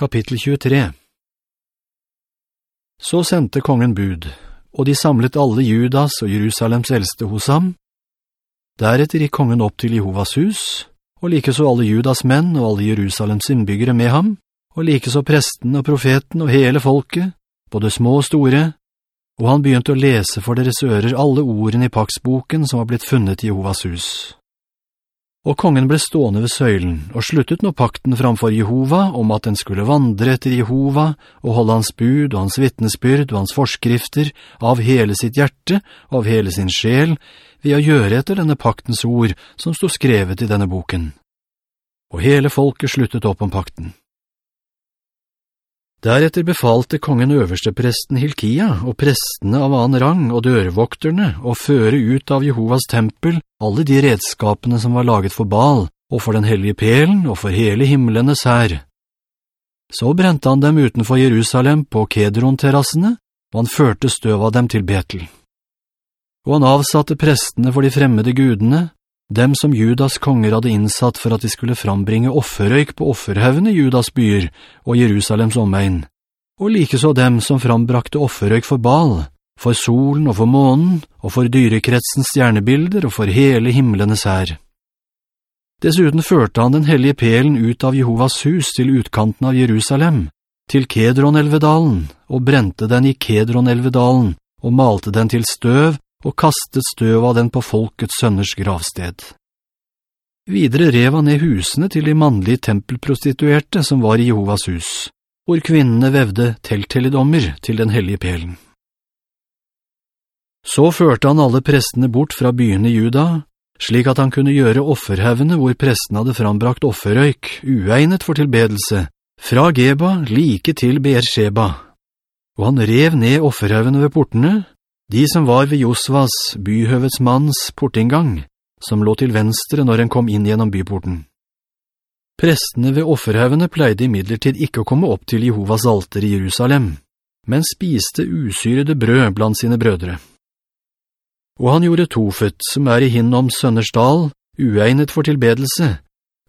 Kapittel 23 Så sendte kongen bud, og de samlet alle Judas og Jerusalems eldste hos ham. Deretter gikk kongen opp til Jehovas hus, og like så alle Judas menn og alle Jerusalems innbyggere med ham, og like så presten og profeten og hele folket, både små og store, og han begynte å lese for deres ører alle ordene i paksboken som var blitt funnet i Jehovas hus. Og kongen ble stående ved søylen, og sluttet nå pakten framfor Jehova om at den skulle vandre etter Jehova, og holde hans bud og hans vittnesbyrd og hans forskrifter av hele sitt hjerte og av hele sin sjel, ved å gjøre etter denne paktens ord som stod skrevet i denne boken. Og hele folket sluttet opp om pakten. Deretter befalte kongen øverstepresten Hilkia og prestene av annen rang og dørvokterne å føre ut av Jehovas tempel alle de redskapene som var laget for Baal, og for den hellige pelen, og for hele himmelenes her. Så brente han dem utenfor Jerusalem på Kedron-terrassene, og han førte støv av dem til Betel. Og han avsatte prestene for de fremmede gudene, dem som Judas konger hadde innsatt for at de skulle frambringe offerøyk på offerhevene Judas byer og Jerusalems omegn, og like så dem som frambrakte offerøyk for Baal, for solen og for månen, og for dyrekretsens stjernebilder og for hele himmelenes her. Dessuten førte han den hellige pelen ut av Jehovas hus til utkanten av Jerusalem, til Kedron-elvedalen, og brente den i Kedron-elvedalen, og malte den til støv og kastet støv av den på folkets sønners gravsted. Videre rev han ned husene til de mannlige tempelprostituerte som var i Jehovas hus, hvor kvinnene vevde telteledommer til den hellige pelen. Så førte han alle prestene bort fra byen i Juda, slik at han kunne gjøre offerhevene hvor prestene hadde frambrakt offerøyk, uegnet for tilbedelse, fra Geba like til Beersheba. Og han rev ned offerhevene ved portene, de som var ved Josvas, byhøvets manns, portinngang, som lå til venstre når en kom inn gjennom byporten. Prestene ved offerhevene pleide i midlertid ikke å komme opp til Jehovas alter i Jerusalem, men spiste usyrede brød blant sine brødre. Og han gjorde tofet, som er i hinnom Sønnersdal, uegnet for tilbedelse,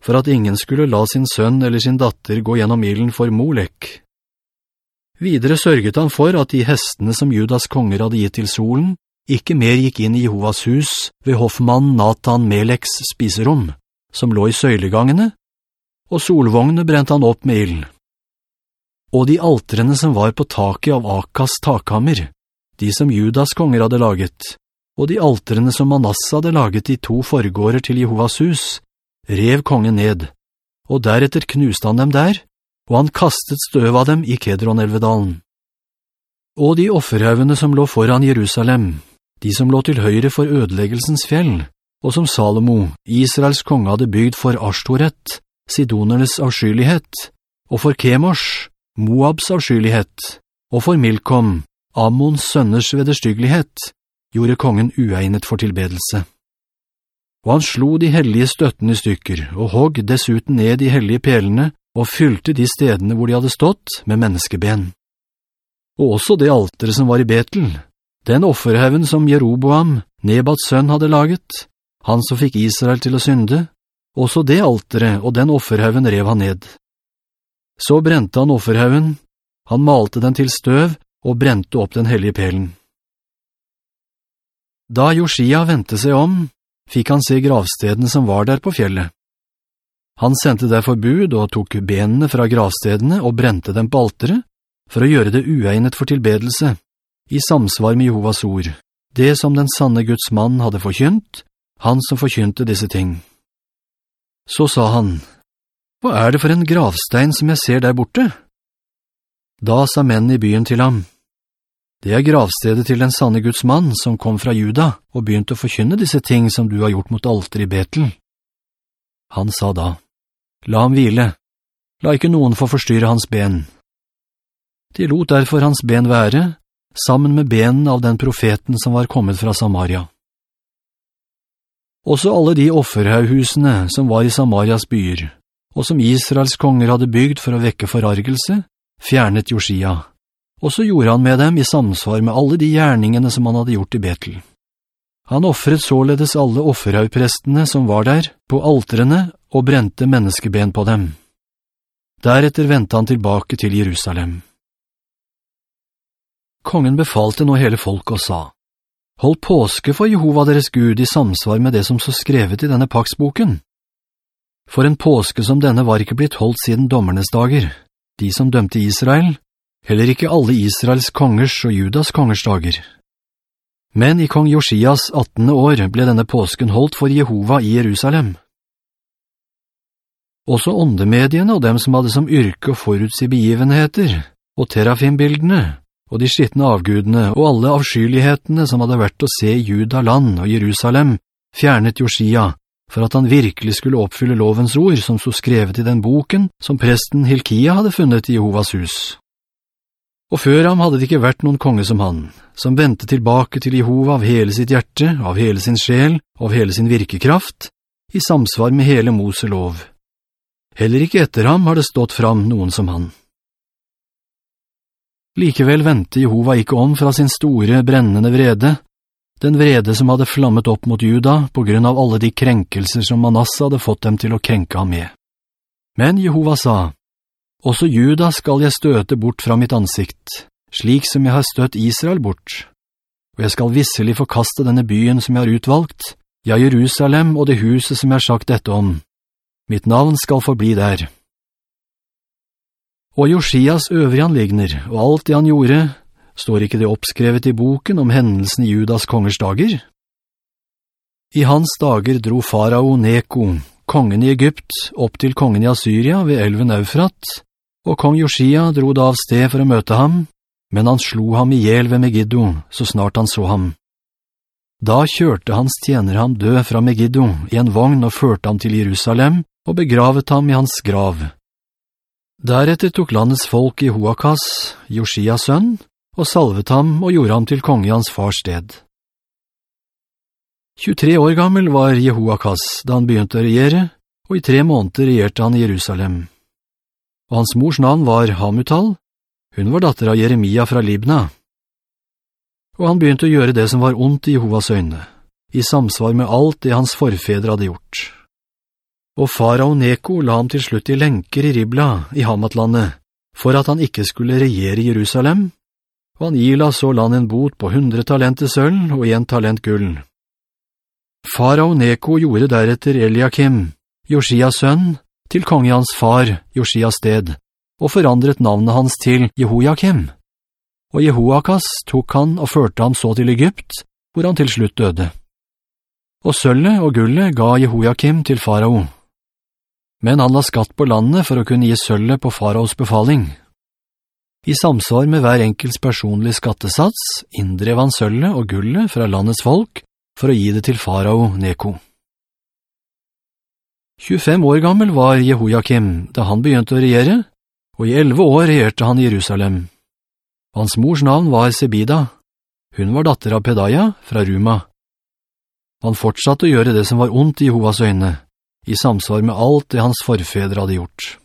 for at ingen skulle la sin sønn eller sin datter gå gjennom ilen for Molek, Videre sørget han for at de hestene som Judas konger hadde gitt til solen, ikke mer gikk inn i Jehovas hus ved hoffmann Nathan Meleks spiserom, som lå i søylegangene, og solvognene brente han opp med ild. Og de altrene som var på taket av Akas takhammer, de som Judas konger hadde laget, og de altrene som Manasse hadde laget i to forgårder til Jehovas hus, rev kongen ned, og deretter knuste han dem der, og han kastet støv av dem i Kedron-elvedalen. Og de offerhaugene som lå foran Jerusalem, de som lå til høyre for ødeleggelsens fjell, og som Salomo, Israels konge hadde bygd for Ashtoret, Sidonernes avskyelighet, og for Kemosh, Moabs avskyelighet, og for Milkom, Ammons sønners vederstyggelighet, gjorde kongen uegnet for tilbedelse. Og han slo de hellige støttene i stykker, og hogg dessuten ned de hellige pelene, og fylte de stedene hvor de hadde stått med menneskeben. Og også det altere som var i Betel, den offerhaven som Jeroboam, Nebats sønn, hadde laget, han som fikk Israel til å synde, også det altere og den offerhaven rev han ned. Så brente han offerhaven, han malte den til støv og brente opp den hellige pelen. Da Josia ventet seg om, fikk han se gravstedene som var der på fjellet. Han sendte derfor bud og tok benene fra gravstedene og brente dem på altere, for å gjøre det uegnet for tilbedelse, i samsvar med Jehovas ord, det som den sanne Guds mann hadde forkynt, han som forkynte disse ting. Så sa han, «Hva er det for en gravstein som jeg ser der borte?» Da sa menn i byen til ham, «Det er gravstedet til den sanne Guds mann som kom fra Juda og begynte å forkynne disse ting som du har gjort mot alter i Betel.» Han sa da, La ham hvile. La ikke noen få forstyrre hans ben. De lot derfor hans ben være, sammen med benen av den profeten som var kommet fra Samaria. Også alle de offerhaughusene som var i Samarias byer, og som Israels konger hadde bygd for å vekke forargelse, fjernet Josia. Og så gjorde han med dem i samsvar med alle de gjerningene som han hadde gjort i Betel. Han offret således alle offerhaugprestene som var der, på alterene og brente menneskeben på dem. Deretter ventet han tilbake til Jerusalem. Kongen befalte nå hele folk og sa, «Hold påske for Jehova deres Gud i samsvar med det som så skrevet i denne paksboken. For en påske som denne var ikke blitt holdt siden dommernes dager, de som dømte Israel, heller ikke alle Israels kongers og Judas kongers dager. Men i kong Josias 18. år ble denne påsken holdt for Jehova i Jerusalem. Også åndemediene og dem som hadde som yrke å forutsi begivenheter, og terafimbildene, og de skittende avgudene og alle avskyelighetene som hadde vært å se Juda land og Jerusalem, fjernet Josia, for at han virkelig skulle oppfylle lovens ord som så skrevet i den boken som presten Hilkia hadde funnet i Jehovas hus. Og før ham hadde det ikke vært noen konge som han, som ventet tilbake til Jehova av hele sitt hjerte, av hele sin sjel, av hele sin virkekraft, i samsvar med hele Mose lov. Heller ikke etter ham har det stått fram noen som han. Likevel ventet Jehova ikke om fra sin store, brennende vrede, den vrede som hadde flammet opp mot Juda på grunn av alle de krenkelser som Manasseh hadde fått dem til å krenke ham med. Men Jehova sa, «Også Juda skal jeg støte bort fra mitt ansikt, slik som jeg har støtt Israel bort, og jeg skal visselig forkaste denne byen som jeg har utvalgt, ja, Jerusalem og det huset som jeg har sagt dette om. Mitt navn skal forbli der.» Og Josias øvrige anligner, og alt det han gjorde, står ikke det oppskrevet i boken om hendelsen i Judas kongers dager? I hans dager dro farao Neko, kongen i Egypt, opp til kongen i Assyria ved elven Eufrat, og kong Josia dro da av sted for å møte ham, men han slo ham i hjel ved Megiddo, så snart han så ham. Da kjørte hans tjener ham død fra Megiddo i en vogn og førte ham til Jerusalem og begravet ham i hans grav. Deretter tok landets folk i Hoakas, Josias sønn, og salvet ham og gjorde ham til konge i hans fars sted. 23 år gammel var Jehoakas da han begynte å regjere, og i tre måneder regjerte han i Jerusalem. Og hans mors navn var Hamutal, hun var datter av Jeremia fra Libna. Og han begynte å gjøre det som var ondt i Jehovas øyne, i samsvar med alt det hans forfedre hadde gjort. Og farao Neko la ham til slutt i lenker i Ribla, i Hamatlandet, for at han ikke skulle regjere Jerusalem, og han gila så land en bot på hundre talenter sølv og en talent gull. Farao Neko gjorde deretter Eliakim, Josias sønn, til konge hans far, Josias sted, og forandret navnet hans til Jehoiakim. Og Jehoakas tok han og førte ham så til Egypt, hvor han til slutt døde. Og sølvet og gullet ga Jehoiakim til farao men han la skatt på landet for å kunne gi sølvet på faraos befaling. I samsvar med hver enkels personlig skattesats inndrev han sølvet og gullet fra landets folk for å gi det til farao Neko. 25 år gammel var Jehoiakim da han begynte å regjere, og i 11 år regjerte han Jerusalem. Hans mors navn var Sebida. Hun var datter av Pedaya fra Ruma. Han fortsatte å gjøre det som var ondt i Jehovas øyne, i samsvar med alt det hans forfedre hadde gjort.